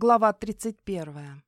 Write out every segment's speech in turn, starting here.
Глава 31.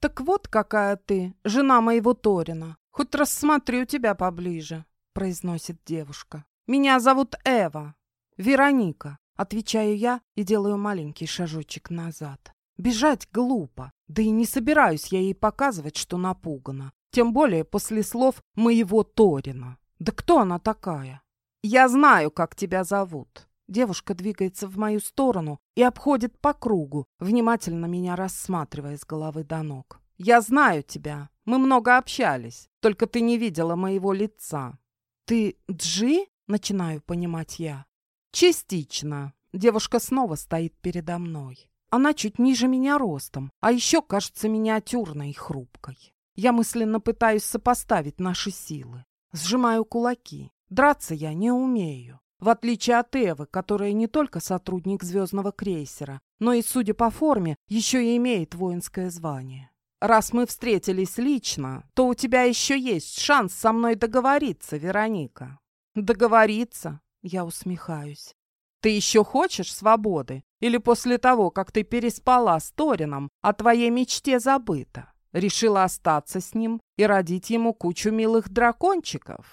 «Так вот какая ты, жена моего Торина. Хоть рассмотрю тебя поближе», — произносит девушка. «Меня зовут Эва. Вероника», — отвечаю я и делаю маленький шажочек назад. Бежать глупо, да и не собираюсь я ей показывать, что напугана. Тем более после слов моего Торина. Да кто она такая? «Я знаю, как тебя зовут», Девушка двигается в мою сторону и обходит по кругу, внимательно меня рассматривая с головы до ног. «Я знаю тебя. Мы много общались. Только ты не видела моего лица». «Ты Джи?» — начинаю понимать я. «Частично». Девушка снова стоит передо мной. Она чуть ниже меня ростом, а еще кажется миниатюрной и хрупкой. Я мысленно пытаюсь сопоставить наши силы. Сжимаю кулаки. Драться я не умею. В отличие от Эвы, которая не только сотрудник звездного крейсера, но и, судя по форме, еще и имеет воинское звание. Раз мы встретились лично, то у тебя еще есть шанс со мной договориться, Вероника. Договориться? Я усмехаюсь. Ты еще хочешь свободы? Или после того, как ты переспала с Торином, о твоей мечте забыто? Решила остаться с ним и родить ему кучу милых дракончиков?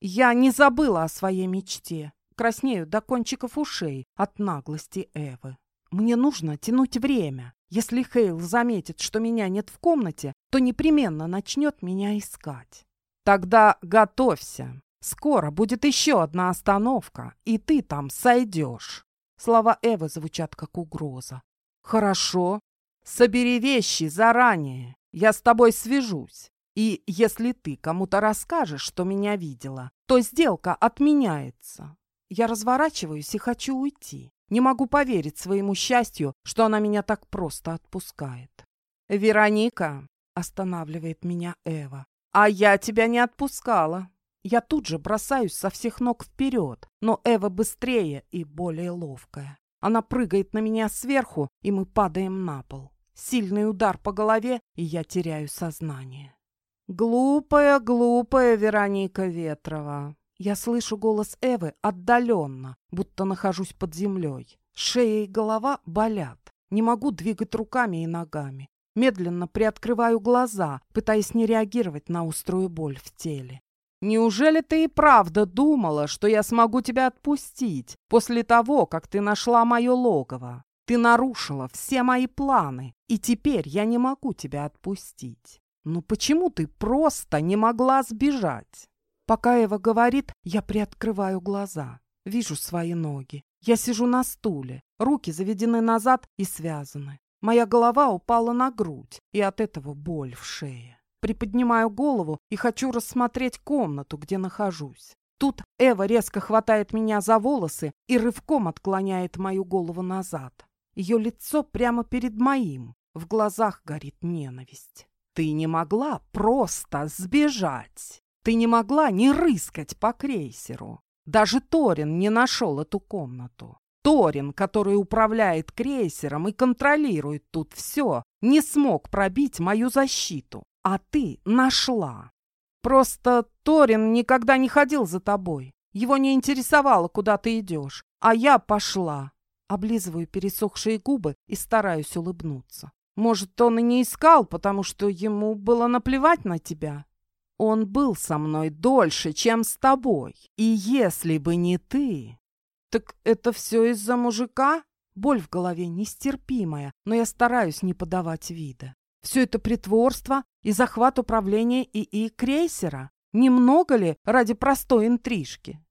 Я не забыла о своей мечте краснею до кончиков ушей от наглости Эвы. Мне нужно тянуть время. Если Хейл заметит, что меня нет в комнате, то непременно начнет меня искать. Тогда готовься. Скоро будет еще одна остановка, и ты там сойдешь. Слова Эвы звучат как угроза. Хорошо. Собери вещи заранее. Я с тобой свяжусь. И если ты кому-то расскажешь, что меня видела, то сделка отменяется. Я разворачиваюсь и хочу уйти. Не могу поверить своему счастью, что она меня так просто отпускает. «Вероника!» — останавливает меня Эва. «А я тебя не отпускала!» Я тут же бросаюсь со всех ног вперед, но Эва быстрее и более ловкая. Она прыгает на меня сверху, и мы падаем на пол. Сильный удар по голове, и я теряю сознание. «Глупая, глупая Вероника Ветрова!» Я слышу голос Эвы отдаленно, будто нахожусь под землей. Шея и голова болят. Не могу двигать руками и ногами. Медленно приоткрываю глаза, пытаясь не реагировать на острую боль в теле. «Неужели ты и правда думала, что я смогу тебя отпустить после того, как ты нашла мое логово? Ты нарушила все мои планы, и теперь я не могу тебя отпустить. Ну почему ты просто не могла сбежать?» Пока Эва говорит, я приоткрываю глаза. Вижу свои ноги. Я сижу на стуле, руки заведены назад и связаны. Моя голова упала на грудь, и от этого боль в шее. Приподнимаю голову и хочу рассмотреть комнату, где нахожусь. Тут Эва резко хватает меня за волосы и рывком отклоняет мою голову назад. Ее лицо прямо перед моим. В глазах горит ненависть. «Ты не могла просто сбежать!» Ты не могла не рыскать по крейсеру. Даже Торин не нашел эту комнату. Торин, который управляет крейсером и контролирует тут все, не смог пробить мою защиту. А ты нашла. Просто Торин никогда не ходил за тобой. Его не интересовало, куда ты идешь. А я пошла. Облизываю пересохшие губы и стараюсь улыбнуться. Может, он и не искал, потому что ему было наплевать на тебя? Он был со мной дольше, чем с тобой. И если бы не ты... Так это все из-за мужика? Боль в голове нестерпимая, но я стараюсь не подавать вида. Все это притворство и захват управления ИИ крейсера. Немного ли ради простой интрижки?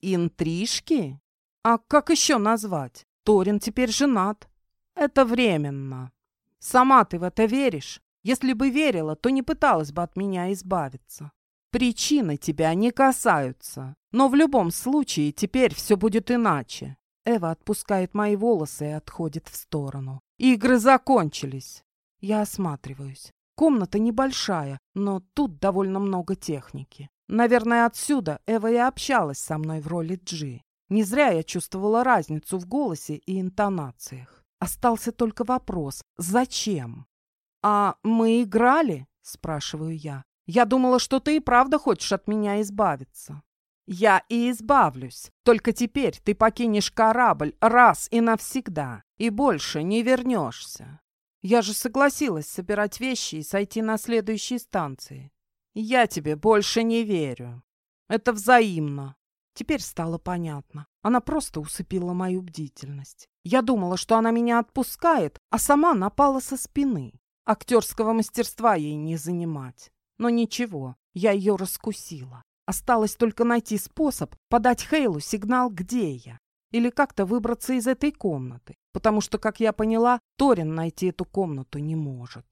Интрижки? А как еще назвать? Торин теперь женат. Это временно. Сама ты в это веришь? Если бы верила, то не пыталась бы от меня избавиться. Причины тебя не касаются. Но в любом случае теперь все будет иначе. Эва отпускает мои волосы и отходит в сторону. Игры закончились. Я осматриваюсь. Комната небольшая, но тут довольно много техники. Наверное, отсюда Эва и общалась со мной в роли Джи. Не зря я чувствовала разницу в голосе и интонациях. Остался только вопрос «Зачем?». «А мы играли?» — спрашиваю я. «Я думала, что ты и правда хочешь от меня избавиться». Я и избавлюсь. Только теперь ты покинешь корабль раз и навсегда, и больше не вернешься. Я же согласилась собирать вещи и сойти на следующей станции. Я тебе больше не верю. Это взаимно. Теперь стало понятно. Она просто усыпила мою бдительность. Я думала, что она меня отпускает, а сама напала со спины. Актерского мастерства ей не занимать. Но ничего, я ее раскусила. Осталось только найти способ подать Хейлу сигнал, где я. Или как-то выбраться из этой комнаты. Потому что, как я поняла, Торин найти эту комнату не может.